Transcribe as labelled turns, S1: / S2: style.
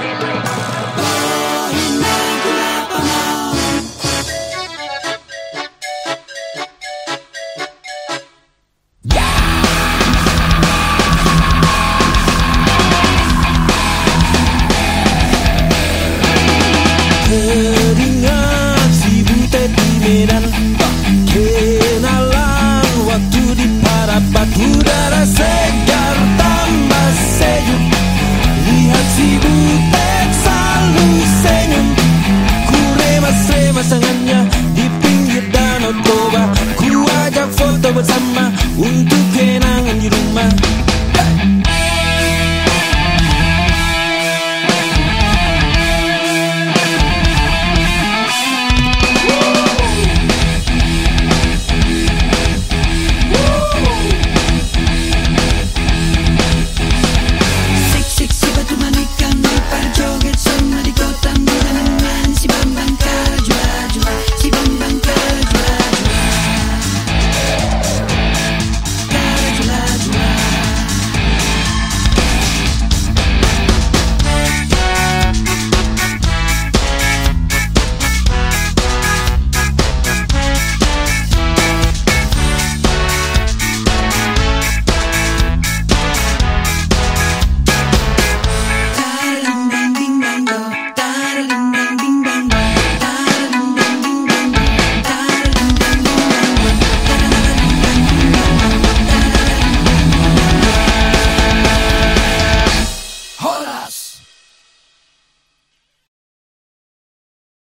S1: Bye.
S2: सम्म उल्टु फेरि